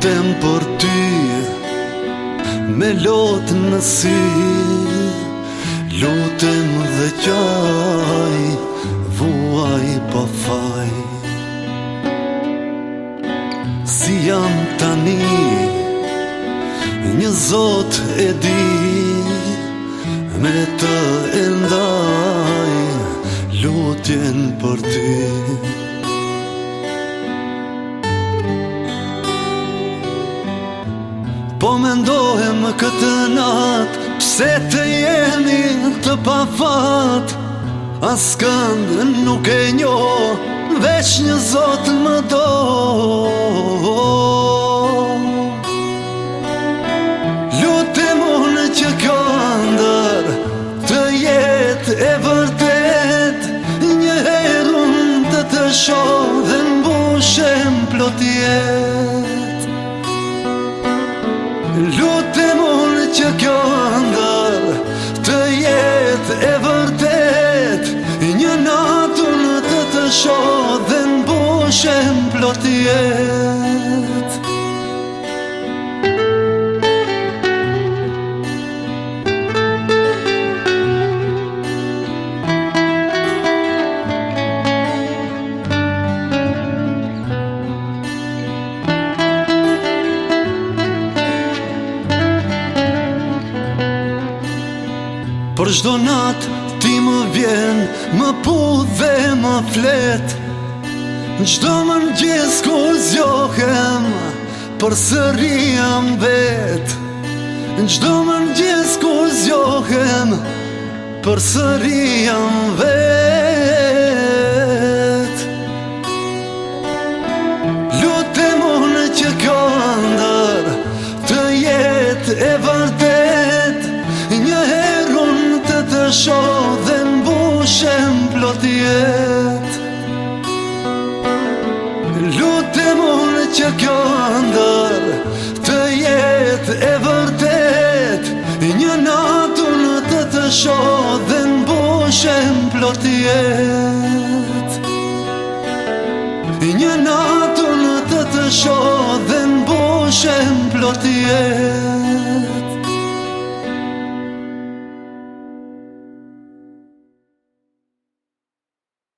lutem për ty Me lot në si Lutem dhe qaj Vuaj pa faj Si jam tani Një zot e di Me të endaj Lutjen për ty Po me ndohem këtë nat Pse të jemi të pa fat As nuk e njo Vesh një zotë më do Lute unë që këndër Të jetë e vërtet Një herën të të sho Dhe në bushëm plotjet Lute mund që kjo ndër të jetë e vërtet Një natun të të shodhe në bushën plot Për shdo natë ti më vjen, më pu dhe më flet Në shdo më në ku zjohem, për së rriam vet Në shdo më në ku zjohem, për së rriam vet Në dhe mbushem plot jet Lute më që kjo këndër të jet e vërtet Një natu në të të sho dhe mbushem plot jet Një natu në të të sho dhe mbushem plot jet